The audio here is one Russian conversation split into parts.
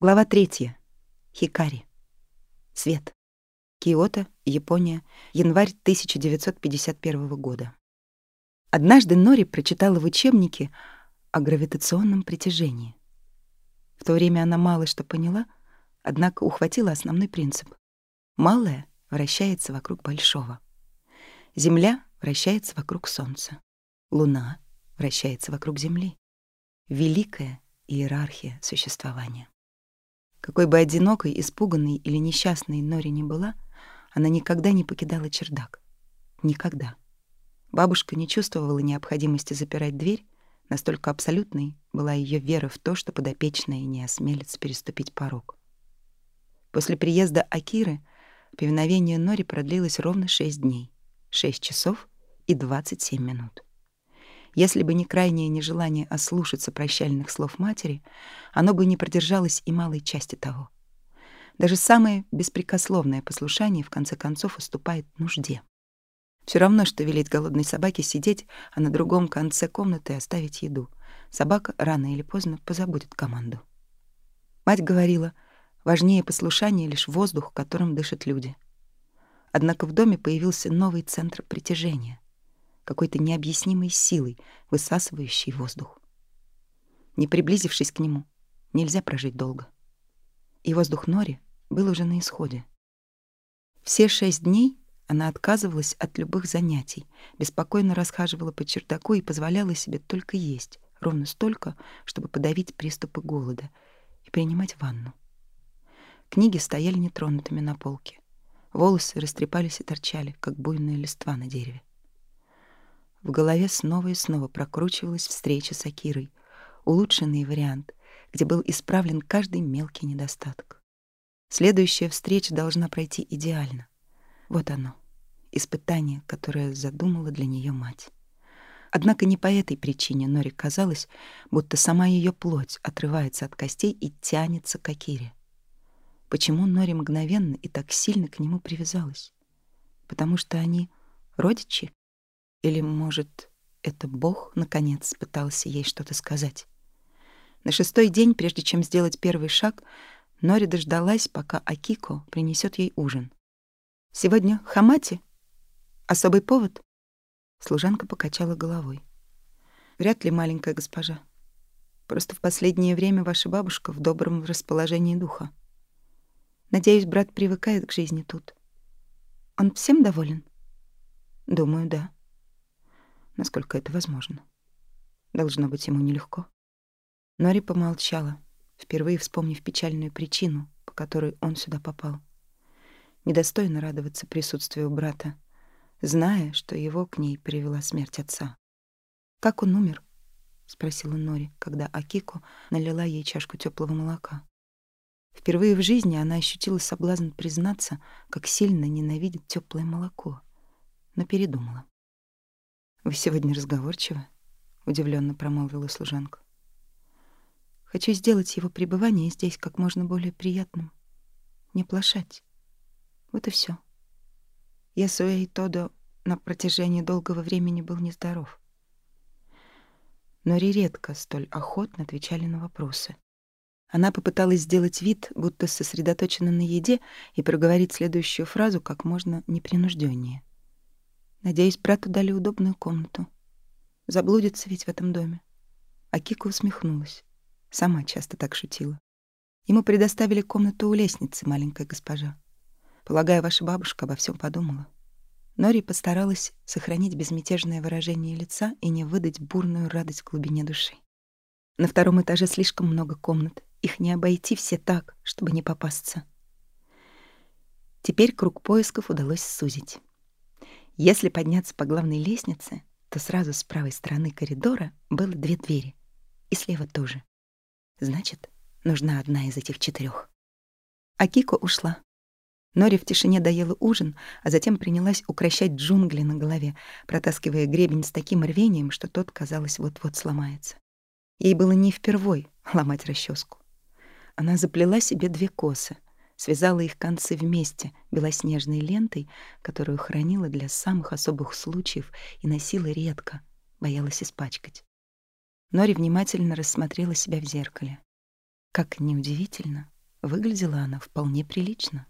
Глава третья. Хикари. Свет. Киото, Япония, январь 1951 года. Однажды Нори прочитала в учебнике о гравитационном притяжении. В то время она мало что поняла, однако ухватила основной принцип. Малое вращается вокруг большого. Земля вращается вокруг Солнца. Луна вращается вокруг Земли. Великая иерархия существования. Какой бы одинокой, испуганной или несчастной Нори ни была, она никогда не покидала чердак. Никогда. Бабушка не чувствовала необходимости запирать дверь, настолько абсолютной была ее вера в то, что подопечная не осмелится переступить порог. После приезда Акиры повиновение Нори продлилось ровно шесть дней, шесть часов и двадцать семь минут. Если бы не крайнее нежелание ослушаться прощальных слов матери, оно бы не продержалось и малой части того. Даже самое беспрекословное послушание в конце концов уступает нужде. Все равно, что велеть голодной собаке сидеть, а на другом конце комнаты оставить еду. Собака рано или поздно позабудет команду. Мать говорила, важнее послушания лишь воздух, которым дышат люди. Однако в доме появился новый центр притяжения — какой-то необъяснимой силой, высасывающей воздух. Не приблизившись к нему, нельзя прожить долго. И воздух Нори был уже на исходе. Все шесть дней она отказывалась от любых занятий, беспокойно расхаживала по чердаку и позволяла себе только есть, ровно столько, чтобы подавить приступы голода и принимать ванну. Книги стояли нетронутыми на полке. Волосы растрепались и торчали, как буйная листва на дереве. В голове снова и снова прокручивалась встреча с Акирой, улучшенный вариант, где был исправлен каждый мелкий недостаток. Следующая встреча должна пройти идеально. Вот оно, испытание, которое задумала для нее мать. Однако не по этой причине Нори казалось, будто сама ее плоть отрывается от костей и тянется к Акире. Почему Нори мгновенно и так сильно к нему привязалась? Потому что они родичи? Или, может, это Бог, наконец, пытался ей что-то сказать. На шестой день, прежде чем сделать первый шаг, Нори дождалась, пока Акико принесет ей ужин. «Сегодня хамати? Особый повод?» Служанка покачала головой. «Вряд ли, маленькая госпожа. Просто в последнее время ваша бабушка в добром расположении духа. Надеюсь, брат привыкает к жизни тут. Он всем доволен?» «Думаю, да» насколько это возможно. Должно быть ему нелегко. Нори помолчала, впервые вспомнив печальную причину, по которой он сюда попал. Недостойно радоваться присутствию брата, зная, что его к ней привела смерть отца. «Как он умер?» — спросила Нори, когда Акико налила ей чашку теплого молока. Впервые в жизни она ощутила соблазн признаться, как сильно ненавидит теплое молоко, но передумала. «Вы сегодня разговорчивы?» — удивленно промолвила служанка. «Хочу сделать его пребывание здесь как можно более приятным. Не плашать. Вот и все. Я Суэй Тодо на протяжении долгого времени был нездоров. Нори редко столь охотно отвечали на вопросы. Она попыталась сделать вид, будто сосредоточена на еде, и проговорить следующую фразу как можно непринужденнее. Надеюсь, брату дали удобную комнату. Заблудится ведь в этом доме. А Кика усмехнулась. Сама часто так шутила. Ему предоставили комнату у лестницы, маленькая госпожа. Полагаю, ваша бабушка обо всем подумала. Нори постаралась сохранить безмятежное выражение лица и не выдать бурную радость в глубине души. На втором этаже слишком много комнат. Их не обойти все так, чтобы не попасться. Теперь круг поисков удалось сузить. Если подняться по главной лестнице, то сразу с правой стороны коридора было две двери, и слева тоже. Значит, нужна одна из этих четырех. А Кико ушла. Нори в тишине доела ужин, а затем принялась укращать джунгли на голове, протаскивая гребень с таким рвением, что тот, казалось, вот-вот сломается. Ей было не впервой ломать расческу. Она заплела себе две косы — связала их концы вместе белоснежной лентой, которую хранила для самых особых случаев и носила редко, боялась испачкать. Нори внимательно рассмотрела себя в зеркале. Как неудивительно, выглядела она вполне прилично.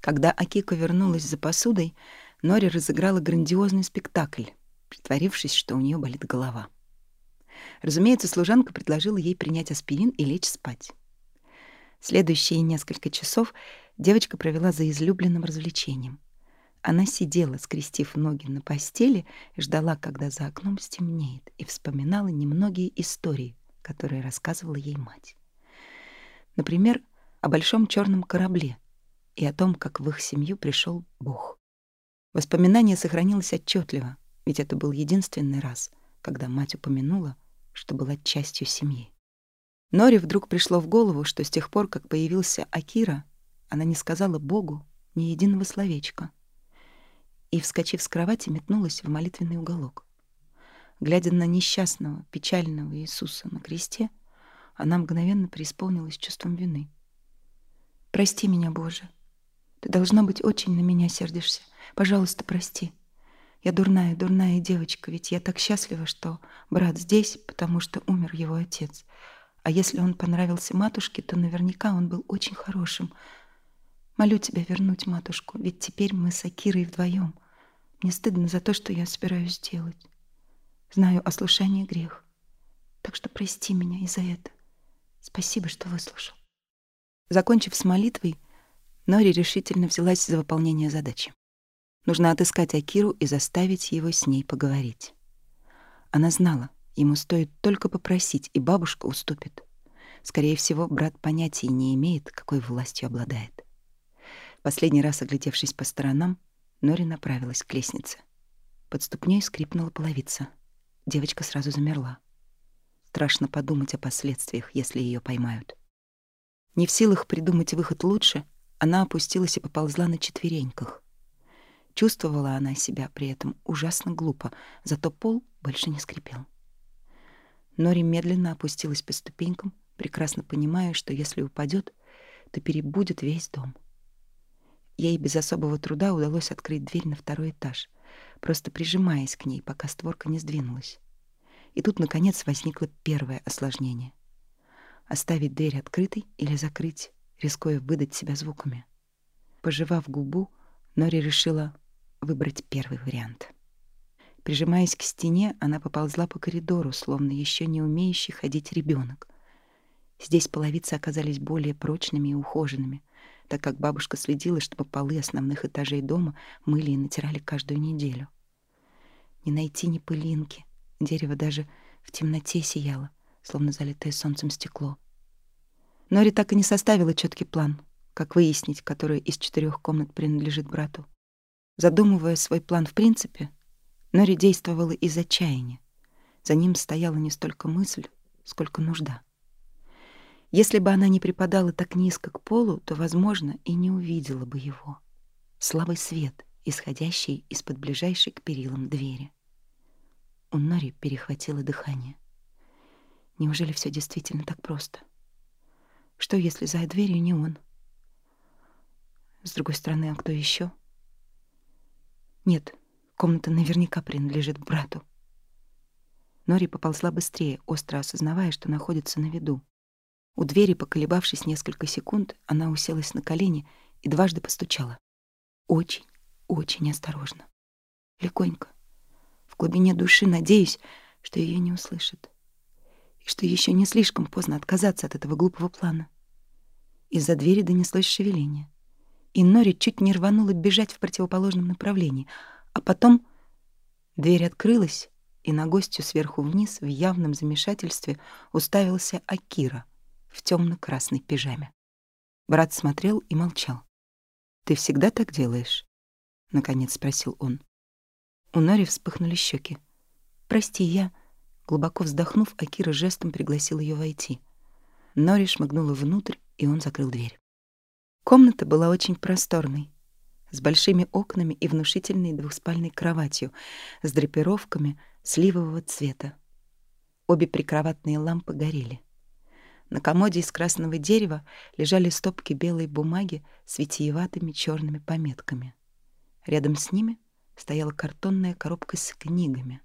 Когда Акико вернулась за посудой, Нори разыграла грандиозный спектакль, притворившись, что у нее болит голова. Разумеется, служанка предложила ей принять аспирин и лечь спать. Следующие несколько часов девочка провела за излюбленным развлечением. Она сидела, скрестив ноги на постели, ждала, когда за окном стемнеет, и вспоминала немногие истории, которые рассказывала ей мать. Например, о большом черном корабле и о том, как в их семью пришел Бог. Воспоминание сохранилось отчетливо, ведь это был единственный раз, когда мать упомянула, что была частью семьи. Нори вдруг пришло в голову, что с тех пор, как появился Акира, она не сказала Богу ни единого словечка. И, вскочив с кровати, метнулась в молитвенный уголок. Глядя на несчастного, печального Иисуса на кресте, она мгновенно преисполнилась чувством вины. «Прости меня, Боже. Ты, должна быть, очень на меня сердишься. Пожалуйста, прости. Я дурная, дурная девочка, ведь я так счастлива, что брат здесь, потому что умер его отец. А если он понравился матушке, то наверняка он был очень хорошим. Молю тебя вернуть матушку, ведь теперь мы с Акирой вдвоем. Мне стыдно за то, что я собираюсь сделать. Знаю, ослушание — грех. Так что прости меня и за это. Спасибо, что выслушал. Закончив с молитвой, Нори решительно взялась за выполнение задачи. Нужно отыскать Акиру и заставить его с ней поговорить. Она знала, ему стоит только попросить, и бабушка уступит. Скорее всего, брат понятия не имеет, какой властью обладает. Последний раз оглядевшись по сторонам, Нори направилась к лестнице. Под ступней скрипнула половица. Девочка сразу замерла. Страшно подумать о последствиях, если ее поймают. Не в силах придумать выход лучше, она опустилась и поползла на четвереньках. Чувствовала она себя при этом ужасно глупо, зато пол больше не скрипел. Нори медленно опустилась по ступенькам, прекрасно понимая, что если упадет, то перебудет весь дом. Ей без особого труда удалось открыть дверь на второй этаж, просто прижимаясь к ней, пока створка не сдвинулась. И тут, наконец, возникло первое осложнение. Оставить дверь открытой или закрыть, рискуя выдать себя звуками. Пожевав губу, Нори решила выбрать первый вариант. Прижимаясь к стене, она поползла по коридору, словно еще не умеющий ходить ребенок. Здесь половицы оказались более прочными и ухоженными, так как бабушка следила, чтобы полы основных этажей дома мыли и натирали каждую неделю. Не найти ни пылинки, дерево даже в темноте сияло, словно залитое солнцем стекло. Нори так и не составила четкий план, как выяснить, которая из четырех комнат принадлежит брату. Задумывая свой план в принципе, Нори действовала из отчаяния. За ним стояла не столько мысль, сколько нужда. Если бы она не припадала так низко к полу, то, возможно, и не увидела бы его. Слабый свет, исходящий из-под ближайшей к перилам двери. У Нори перехватило дыхание. Неужели все действительно так просто? Что, если за дверью не он? С другой стороны, а кто еще? Нет, комната наверняка принадлежит брату. Нори поползла быстрее, остро осознавая, что находится на виду. У двери, поколебавшись несколько секунд, она уселась на колени и дважды постучала. Очень, очень осторожно. Легонько. В глубине души надеюсь, что ее не услышат. И что еще не слишком поздно отказаться от этого глупого плана. Из-за двери донеслось шевеление и Нори чуть не рванула бежать в противоположном направлении. А потом дверь открылась, и на гостью сверху вниз в явном замешательстве уставился Акира в темно красной пижаме. Брат смотрел и молчал. «Ты всегда так делаешь?» — наконец спросил он. У Нори вспыхнули щеки. «Прости, я...» Глубоко вздохнув, Акира жестом пригласил ее войти. Нори шмыгнула внутрь, и он закрыл дверь. Комната была очень просторной, с большими окнами и внушительной двухспальной кроватью, с драпировками сливового цвета. Обе прикроватные лампы горели. На комоде из красного дерева лежали стопки белой бумаги с витиеватыми черными пометками. Рядом с ними стояла картонная коробка с книгами,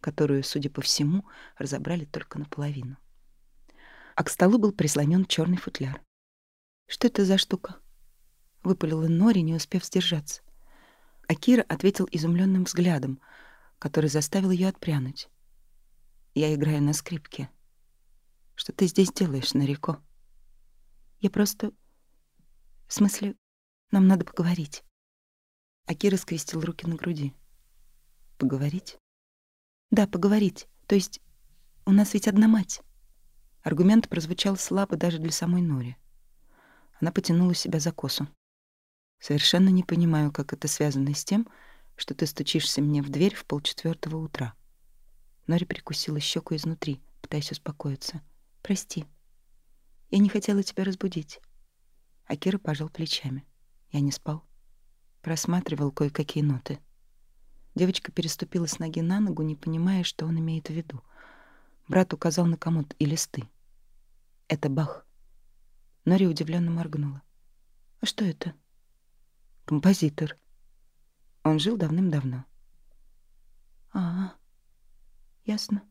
которую, судя по всему, разобрали только наполовину. а к столу был прислонен черный футляр. «Что это за штука?» — выпалила Нори, не успев сдержаться. Акира ответил изумленным взглядом, который заставил ее отпрянуть. «Я играю на скрипке. Что ты здесь делаешь, Нарико?» «Я просто... В смысле, нам надо поговорить». Акира скрестил руки на груди. «Поговорить?» «Да, поговорить. То есть у нас ведь одна мать». Аргумент прозвучал слабо даже для самой Нори. Она потянула себя за косу. Совершенно не понимаю, как это связано с тем, что ты стучишься мне в дверь в полчетвертого утра. Нори прикусила щеку изнутри, пытаясь успокоиться. Прости. Я не хотела тебя разбудить. Акира пожал плечами. Я не спал. Просматривал кое-какие ноты. Девочка переступила с ноги на ногу, не понимая, что он имеет в виду. Брат указал на комод и листы. Это Бах. Нори удивленно моргнула. А что это? Композитор. Он жил давным-давно. А, ясно.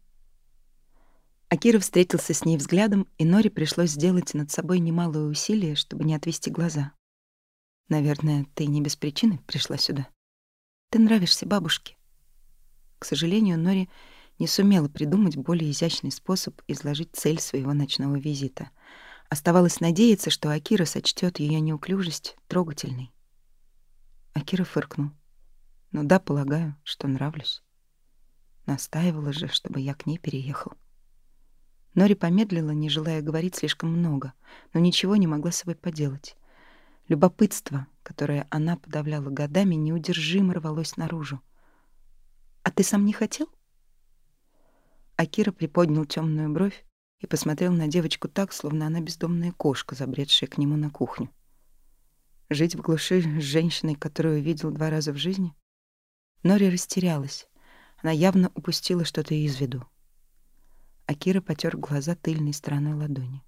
Акира встретился с ней взглядом, и Нори пришлось сделать над собой немалое усилие, чтобы не отвести глаза. Наверное, ты не без причины пришла сюда. Ты нравишься бабушке. К сожалению, Нори не сумела придумать более изящный способ изложить цель своего ночного визита. Оставалось надеяться, что Акира сочтет ее неуклюжесть трогательной. Акира фыркнул. «Ну да, полагаю, что нравлюсь». Настаивала же, чтобы я к ней переехал. Нори помедлила, не желая говорить слишком много, но ничего не могла с собой поделать. Любопытство, которое она подавляла годами, неудержимо рвалось наружу. «А ты сам не хотел?» Акира приподнял темную бровь и посмотрел на девочку так, словно она бездомная кошка, забредшая к нему на кухню. Жить в глуши с женщиной, которую видел два раза в жизни? Нори растерялась. Она явно упустила что-то из виду. Акира потер глаза тыльной стороной ладони.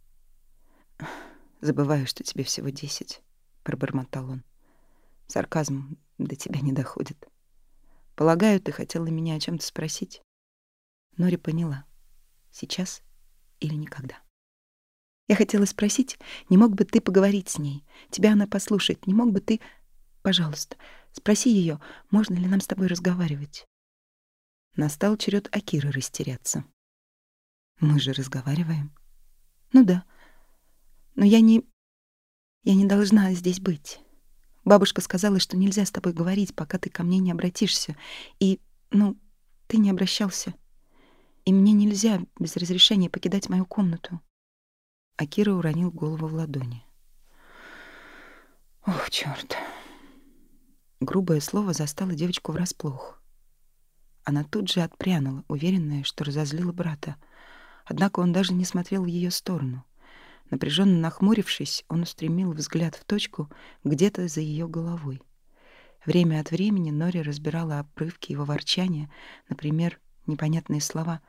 «Забываю, что тебе всего десять», — пробормотал он. «Сарказм до тебя не доходит. Полагаю, ты хотела меня о чем то спросить?» Нори поняла. Сейчас или никогда. Я хотела спросить, не мог бы ты поговорить с ней? Тебя она послушает. Не мог бы ты... Пожалуйста, спроси ее, можно ли нам с тобой разговаривать. Настал черед Акиры растеряться. Мы же разговариваем. Ну да. Но я не... Я не должна здесь быть. Бабушка сказала, что нельзя с тобой говорить, пока ты ко мне не обратишься. И, ну, ты не обращался. И мне нельзя без разрешения покидать мою комнату. Акира уронил голову в ладони. Ох, чёрт. Грубое слово застало девочку врасплох. Она тут же отпрянула, уверенная, что разозлила брата. Однако он даже не смотрел в ее сторону. Напряженно нахмурившись, он устремил взгляд в точку где-то за ее головой. Время от времени Нори разбирала обрывки его ворчания, например, непонятные слова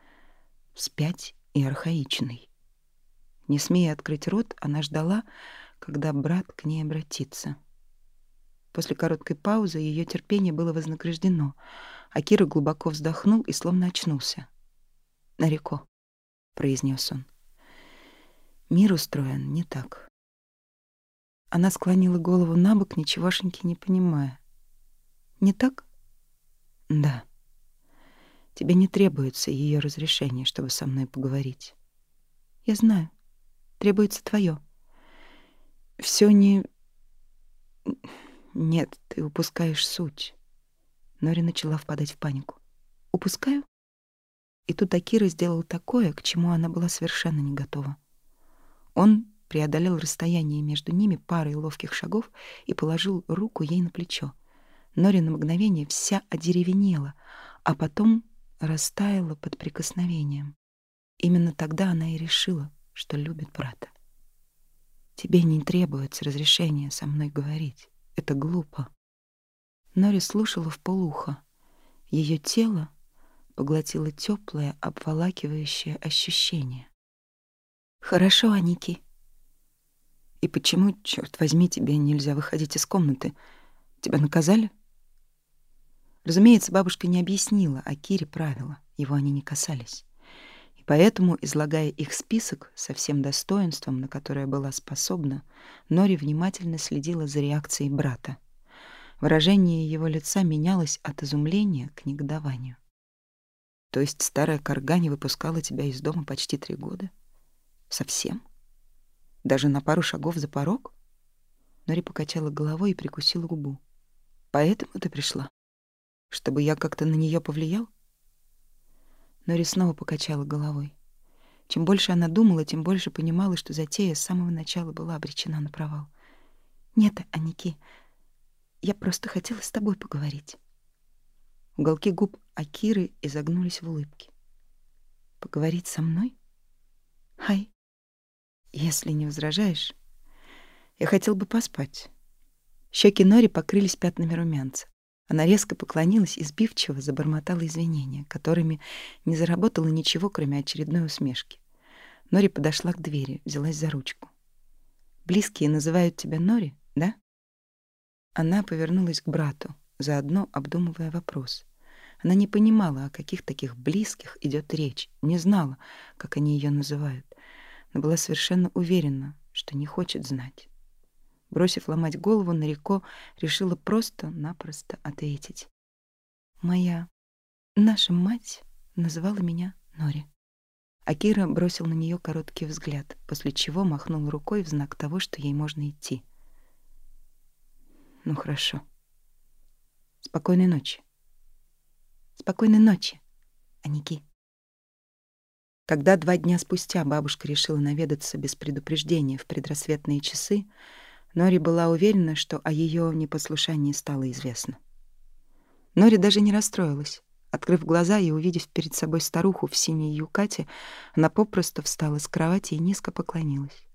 «спять» и «архаичный». Не смея открыть рот, она ждала, когда брат к ней обратится. После короткой паузы ее терпение было вознаграждено, а Кира глубоко вздохнул и словно очнулся. «Нареко», — произнес он. «Мир устроен не так». Она склонила голову на бок, ничегошеньки не понимая. «Не так?» «Да. Тебе не требуется ее разрешение, чтобы со мной поговорить». «Я знаю», Требуется твое. Все не... Нет, ты упускаешь суть. Нори начала впадать в панику. Упускаю? И тут Акира сделал такое, к чему она была совершенно не готова. Он преодолел расстояние между ними парой ловких шагов и положил руку ей на плечо. Нори на мгновение вся одеревенела, а потом растаяла под прикосновением. Именно тогда она и решила, что любит брата. Тебе не требуется разрешения со мной говорить. Это глупо. Нори слушала в полухо. Ее тело поглотило теплое, обволакивающее ощущение. «Хорошо, Аники». «И почему, черт возьми, тебе нельзя выходить из комнаты? Тебя наказали?» Разумеется, бабушка не объяснила, а Кире правила, его они не касались. И поэтому, излагая их список со всем достоинством, на которое была способна, Нори внимательно следила за реакцией брата. Выражение его лица менялось от изумления к негодованию. То есть старая корга не выпускала тебя из дома почти три года? Совсем? Даже на пару шагов за порог? Нори покачала головой и прикусила губу. Поэтому ты пришла? Чтобы я как-то на нее повлиял? Нори снова покачала головой. Чем больше она думала, тем больше понимала, что затея с самого начала была обречена на провал. «Нет, Аники, я просто хотела с тобой поговорить». Уголки губ Акиры изогнулись в улыбке. «Поговорить со мной? Хай, если не возражаешь, я хотел бы поспать». Щеки Нори покрылись пятнами румянца. Она резко поклонилась и сбивчиво забормотала извинения, которыми не заработала ничего, кроме очередной усмешки. Нори подошла к двери, взялась за ручку. «Близкие называют тебя Нори, да?» Она повернулась к брату, заодно обдумывая вопрос. Она не понимала, о каких таких близких идет речь, не знала, как они ее называют, но была совершенно уверена, что не хочет знать. Бросив ломать голову, Нарико решила просто-напросто ответить. «Моя... наша мать называла меня Нори». Акира бросил на нее короткий взгляд, после чего махнул рукой в знак того, что ей можно идти. «Ну, хорошо. Спокойной ночи». «Спокойной ночи, Аники». Когда два дня спустя бабушка решила наведаться без предупреждения в предрассветные часы, Нори была уверена, что о ее непослушании стало известно. Нори даже не расстроилась. Открыв глаза и увидев перед собой старуху в синей юкате, она попросту встала с кровати и низко поклонилась.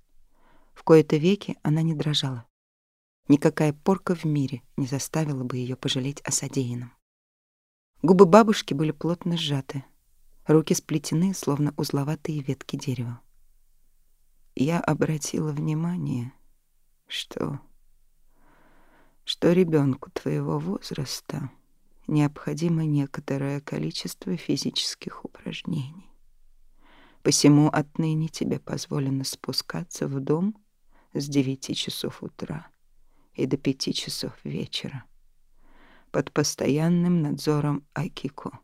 В кои-то веки она не дрожала. Никакая порка в мире не заставила бы ее пожалеть о содеянном. Губы бабушки были плотно сжаты, руки сплетены, словно узловатые ветки дерева. Я обратила внимание, что что ребенку твоего возраста необходимо некоторое количество физических упражнений. Посему отныне тебе позволено спускаться в дом с девяти часов утра и до пяти часов вечера под постоянным надзором Акико.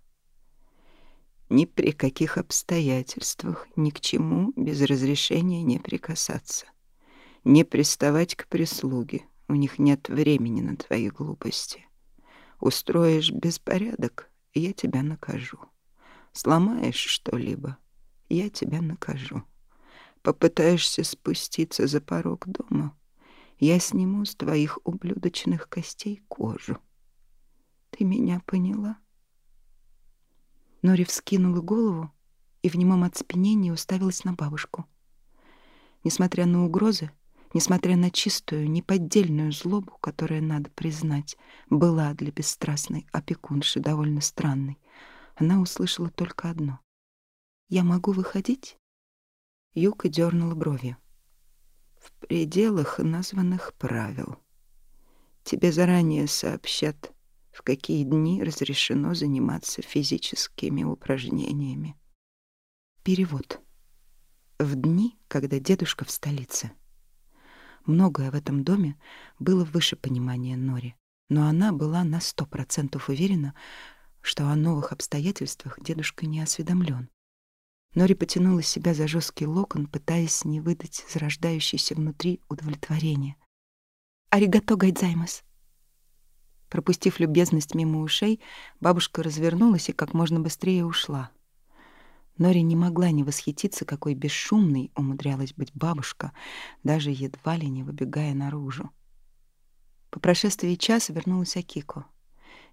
Ни при каких обстоятельствах ни к чему без разрешения не прикасаться не приставать к прислуге. У них нет времени на твои глупости. Устроишь беспорядок, я тебя накажу. Сломаешь что-либо, я тебя накажу. Попытаешься спуститься за порог дома, я сниму с твоих ублюдочных костей кожу. Ты меня поняла? Нори вскинула голову и в немом оцепенении уставилась на бабушку. Несмотря на угрозы, Несмотря на чистую, неподдельную злобу, которая, надо признать, была для бесстрастной опекунши довольно странной, она услышала только одно. «Я могу выходить?» Юка дернула бровью. «В пределах названных правил. Тебе заранее сообщат, в какие дни разрешено заниматься физическими упражнениями. Перевод. В дни, когда дедушка в столице — Многое в этом доме было выше понимания Нори, но она была на сто процентов уверена, что о новых обстоятельствах дедушка не осведомлен. Нори потянула себя за жесткий локон, пытаясь не выдать зарождающееся внутри удовлетворение. «Аригато гайдзаймас!» Пропустив любезность мимо ушей, бабушка развернулась и как можно быстрее ушла — Нори не могла не восхититься, какой бесшумной умудрялась быть бабушка, даже едва ли не выбегая наружу. По прошествии часа вернулась Акико.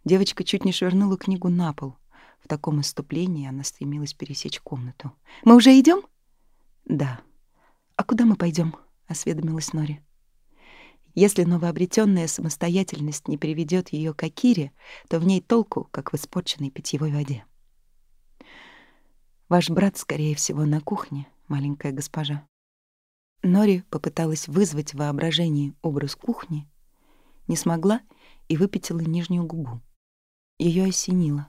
Девочка чуть не швырнула книгу на пол. В таком иступлении она стремилась пересечь комнату. «Мы уже идем? «Да». «А куда мы пойдем? осведомилась Нори. Если новообретенная самостоятельность не приведет ее к Акире, то в ней толку, как в испорченной питьевой воде. Ваш брат, скорее всего, на кухне, маленькая госпожа. Нори попыталась вызвать в воображении образ кухни, не смогла и выпятила нижнюю губу. Ее осенило.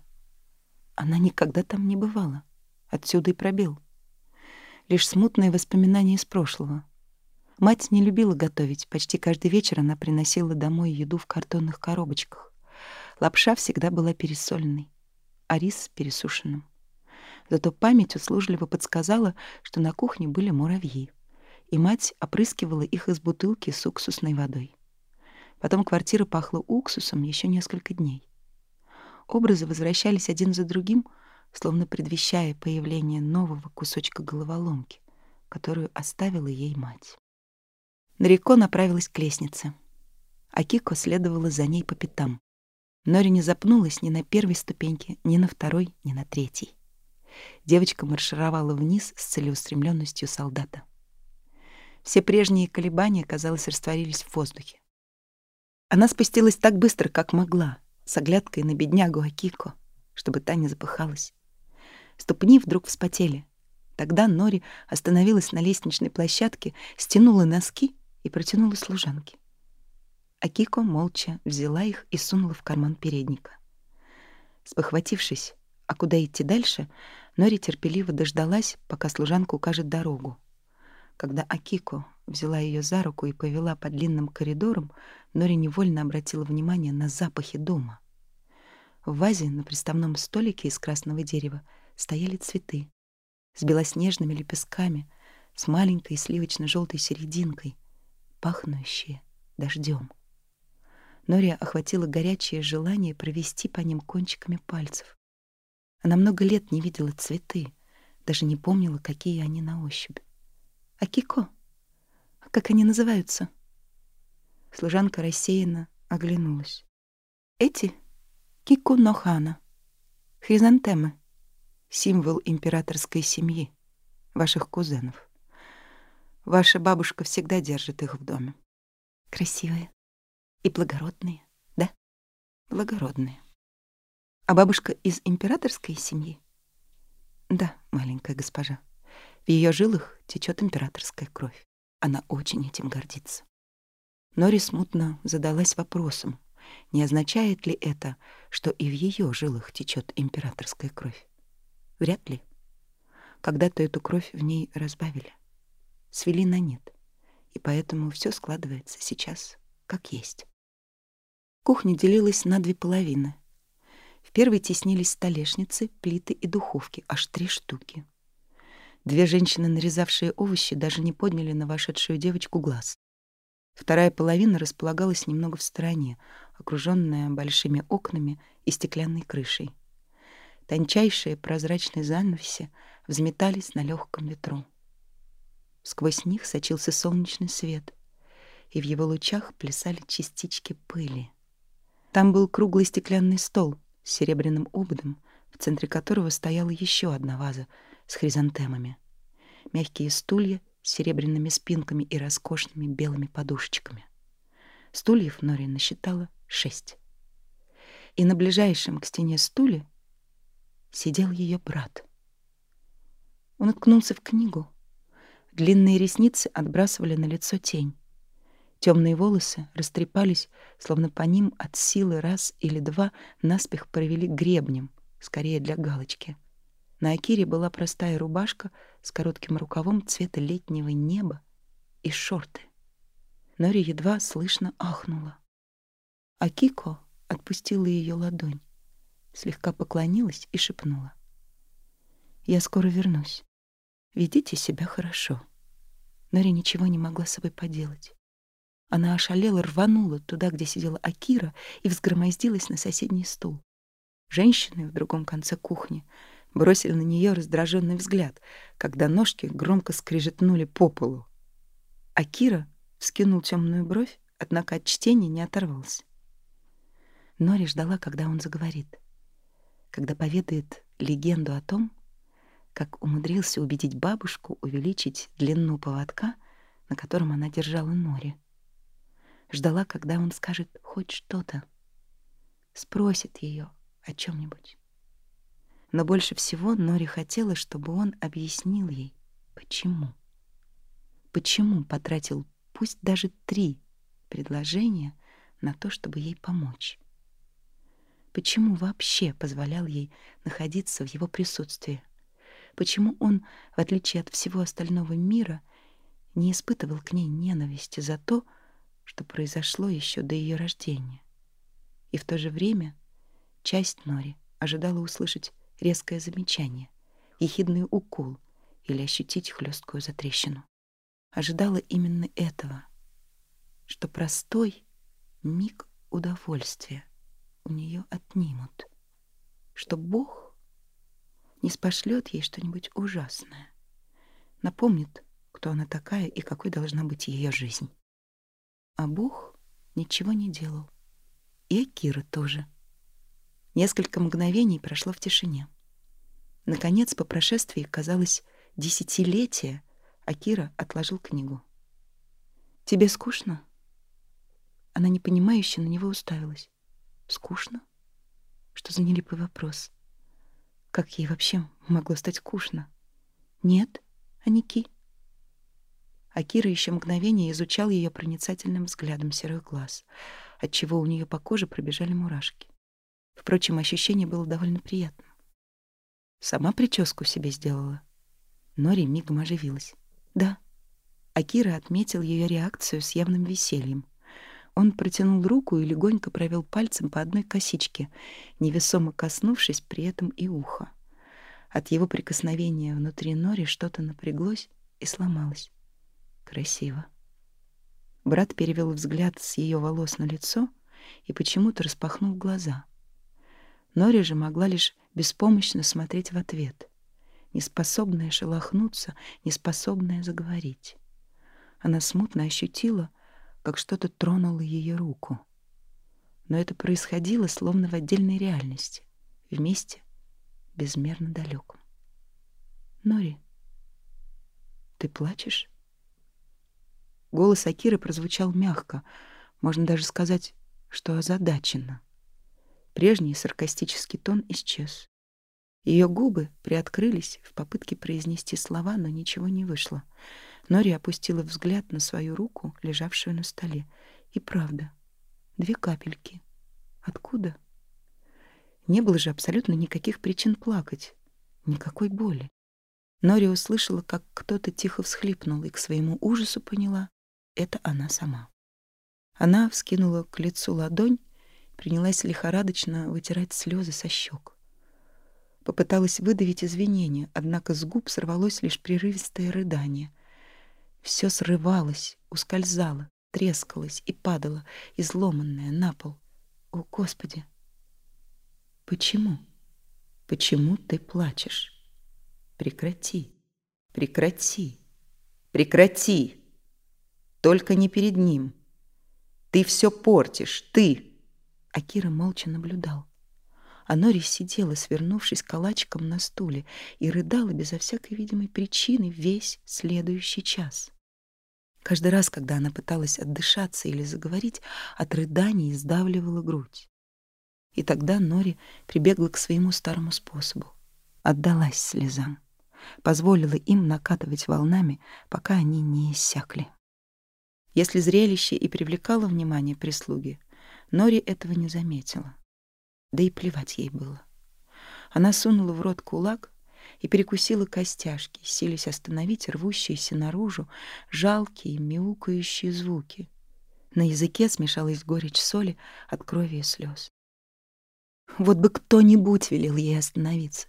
Она никогда там не бывала. Отсюда и пробел. лишь смутные воспоминания из прошлого. Мать не любила готовить. Почти каждый вечер она приносила домой еду в картонных коробочках. Лапша всегда была пересоленной, а рис — пересушенным. Зато память услужливо подсказала, что на кухне были муравьи, и мать опрыскивала их из бутылки с уксусной водой. Потом квартира пахла уксусом еще несколько дней. Образы возвращались один за другим, словно предвещая появление нового кусочка головоломки, которую оставила ей мать. Нарико направилась к лестнице. а Кико следовала за ней по пятам. Нори не запнулась ни на первой ступеньке, ни на второй, ни на третьей. Девочка маршировала вниз с целеустремленностью солдата. Все прежние колебания, казалось, растворились в воздухе. Она спустилась так быстро, как могла, с оглядкой на беднягу Акико, чтобы та не запыхалась. Ступни вдруг вспотели. Тогда Нори остановилась на лестничной площадке, стянула носки и протянула служанке. Акико молча взяла их и сунула в карман передника. Спохватившись, а куда идти дальше, Нори терпеливо дождалась, пока служанка укажет дорогу. Когда Акико взяла ее за руку и повела по длинным коридорам, Нори невольно обратила внимание на запахи дома. В вазе на приставном столике из красного дерева стояли цветы с белоснежными лепестками, с маленькой сливочно-желтой серединкой, пахнущие дождем. Нория охватила горячее желание провести по ним кончиками пальцев. Она много лет не видела цветы, даже не помнила, какие они на ощупь. «А Кико? А как они называются?» Служанка рассеянно оглянулась. «Эти — Кико Нохана, хризантемы, символ императорской семьи, ваших кузенов». Ваша бабушка всегда держит их в доме. Красивые и благородные, да? Благородные. А бабушка из императорской семьи? Да, маленькая госпожа. В ее жилах течет императорская кровь. Она очень этим гордится. Нори смутно задалась вопросом, не означает ли это, что и в ее жилах течет императорская кровь? Вряд ли. Когда-то эту кровь в ней разбавили свели на нет, и поэтому все складывается сейчас как есть. Кухня делилась на две половины. В первой теснились столешницы, плиты и духовки, аж три штуки. Две женщины, нарезавшие овощи, даже не подняли на вошедшую девочку глаз. Вторая половина располагалась немного в стороне, окруженная большими окнами и стеклянной крышей. Тончайшие прозрачные занавеси взметались на легком ветру. Сквозь них сочился солнечный свет, и в его лучах плясали частички пыли. Там был круглый стеклянный стол с серебряным ободом, в центре которого стояла еще одна ваза с хризантемами. Мягкие стулья с серебряными спинками и роскошными белыми подушечками. Стульев Нори насчитала шесть. И на ближайшем к стене стуле сидел ее брат. Он уткнулся в книгу, Длинные ресницы отбрасывали на лицо тень. Темные волосы растрепались, словно по ним от силы раз или два наспех провели гребнем, скорее для галочки. На Акире была простая рубашка с коротким рукавом цвета летнего неба и шорты. Нори едва слышно ахнула. Акико отпустила ее ладонь, слегка поклонилась и шепнула. «Я скоро вернусь. Ведите себя хорошо. Нори ничего не могла с собой поделать. Она ошалела, рванула туда, где сидела Акира, и взгромоздилась на соседний стул. Женщины в другом конце кухни бросили на нее раздраженный взгляд, когда ножки громко скрежетнули по полу. Акира вскинул темную бровь, однако от чтения не оторвался. Нори ждала, когда он заговорит, когда поведает легенду о том, как умудрился убедить бабушку увеличить длину поводка, на котором она держала Нори. Ждала, когда он скажет хоть что-то, спросит ее о чем нибудь Но больше всего Нори хотела, чтобы он объяснил ей, почему. Почему потратил пусть даже три предложения на то, чтобы ей помочь. Почему вообще позволял ей находиться в его присутствии? Почему он, в отличие от всего остального мира, не испытывал к ней ненависти за то, что произошло еще до ее рождения? И в то же время часть Нори ожидала услышать резкое замечание, ехидный укол или ощутить хлесткую затрещину. Ожидала именно этого, что простой миг удовольствия у нее отнимут, что Бог не спошлет ей что-нибудь ужасное, напомнит, кто она такая и какой должна быть ее жизнь. А Бог ничего не делал. И Акира тоже. Несколько мгновений прошло в тишине. Наконец, по прошествии, казалось, десятилетия, Акира отложил книгу. «Тебе скучно?» Она непонимающе на него уставилась. «Скучно?» Что за нелепый вопрос? Как ей вообще могло стать скучно? Нет, а? Акира еще мгновение изучал ее проницательным взглядом серых глаз, отчего у нее по коже пробежали мурашки. Впрочем, ощущение было довольно приятным. Сама прическу себе сделала. Нори мигом оживилась. Да. Акира отметил ее реакцию с явным весельем. Он протянул руку и легонько провел пальцем по одной косичке, невесомо коснувшись при этом и уха. От его прикосновения внутри Нори что-то напряглось и сломалось. Красиво. Брат перевел взгляд с ее волос на лицо и почему-то распахнул глаза. Нори же могла лишь беспомощно смотреть в ответ, неспособная шелохнуться, неспособная заговорить. Она смутно ощутила, как что-то тронуло ее руку. Но это происходило словно в отдельной реальности, вместе, безмерно далеком. «Нори, ты плачешь?» Голос Акиры прозвучал мягко, можно даже сказать, что озадаченно. Прежний саркастический тон исчез. Ее губы приоткрылись в попытке произнести слова, но ничего не вышло. Нори опустила взгляд на свою руку, лежавшую на столе. И правда, две капельки. Откуда? Не было же абсолютно никаких причин плакать, никакой боли. Нори услышала, как кто-то тихо всхлипнул, и к своему ужасу поняла — это она сама. Она вскинула к лицу ладонь, принялась лихорадочно вытирать слезы со щек. Попыталась выдавить извинения, однако с губ сорвалось лишь прерывистое рыдание. Все срывалось, ускользало, трескалось и падало, изломанное на пол. О, Господи! Почему? Почему ты плачешь? Прекрати, прекрати, прекрати! Только не перед ним. Ты все портишь, ты! Акира молча наблюдал. А Нори сидела, свернувшись калачиком на стуле, и рыдала безо всякой видимой причины весь следующий час. Каждый раз, когда она пыталась отдышаться или заговорить, от рыданий сдавливала грудь. И тогда Нори прибегла к своему старому способу. Отдалась слезам. Позволила им накатывать волнами, пока они не иссякли. Если зрелище и привлекало внимание прислуги, Нори этого не заметила. Да и плевать ей было. Она сунула в рот кулак и перекусила костяшки, силясь остановить рвущиеся наружу жалкие мяукающие звуки. На языке смешалась горечь соли от крови и слез. Вот бы кто-нибудь велел ей остановиться,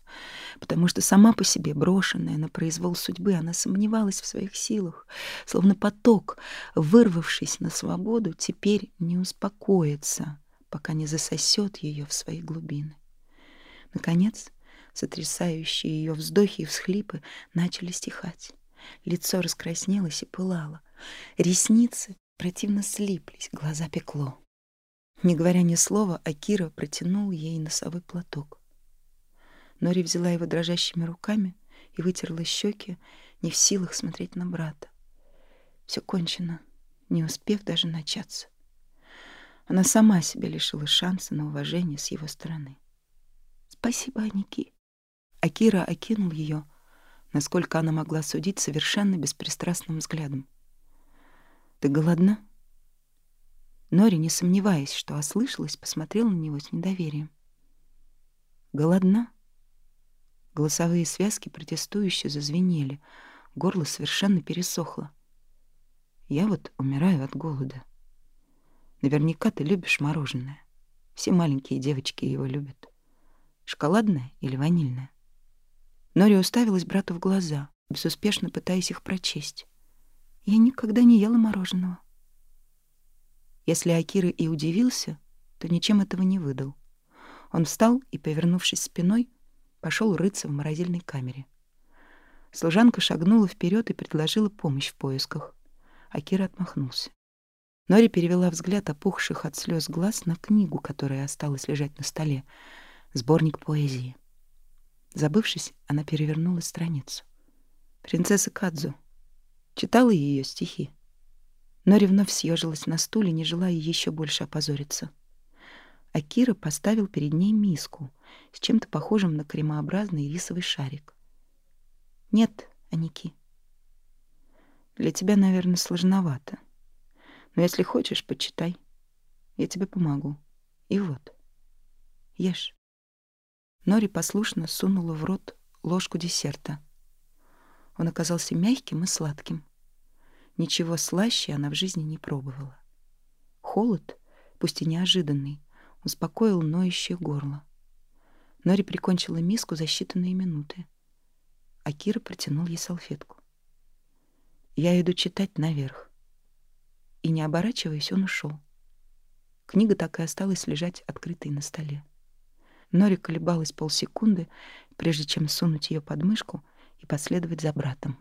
потому что сама по себе, брошенная на произвол судьбы, она сомневалась в своих силах, словно поток, вырвавшись на свободу, теперь не успокоится, пока не засосет ее в свои глубины. Наконец, сотрясающие ее вздохи и всхлипы начали стихать. Лицо раскраснелось и пылало. Ресницы противно слиплись, глаза пекло. Не говоря ни слова, Акира протянул ей носовой платок. Нори взяла его дрожащими руками и вытерла щеки, не в силах смотреть на брата. Все кончено, не успев даже начаться. Она сама себя лишила шанса на уважение с его стороны. «Спасибо, Аники». Акира окинул ее, насколько она могла судить, совершенно беспристрастным взглядом. «Ты голодна?» Нори, не сомневаясь, что ослышалась, посмотрела на него с недоверием. «Голодна?» Голосовые связки протестующе зазвенели. Горло совершенно пересохло. Я вот умираю от голода. Наверняка ты любишь мороженое. Все маленькие девочки его любят. Шоколадное или ванильное? Нори уставилась брату в глаза, безуспешно пытаясь их прочесть. Я никогда не ела мороженого. Если Акира и удивился, то ничем этого не выдал. Он встал и, повернувшись спиной, пошел рыться в морозильной камере. Служанка шагнула вперед и предложила помощь в поисках. Акира отмахнулся. Нори перевела взгляд опухших от слез глаз на книгу, которая осталась лежать на столе, сборник поэзии. Забывшись, она перевернула страницу. Принцесса Кадзу. Читала ее стихи. Нори вновь съежилась на стуле, не желая еще больше опозориться. Акира поставил перед ней миску с чем-то похожим на кремообразный рисовый шарик. «Нет, Аники. Для тебя, наверное, сложновато. Но если хочешь, почитай. Я тебе помогу. И вот. Ешь». Нори послушно сунула в рот ложку десерта. Он оказался мягким и сладким. Ничего слаще она в жизни не пробовала. Холод, пусть и неожиданный, успокоил ноющее горло. Нори прикончила миску за считанные минуты. А Кира протянул ей салфетку. «Я иду читать наверх». И, не оборачиваясь, он ушел. Книга так и осталась лежать открытой на столе. Нори колебалась полсекунды, прежде чем сунуть ее под мышку и последовать за братом.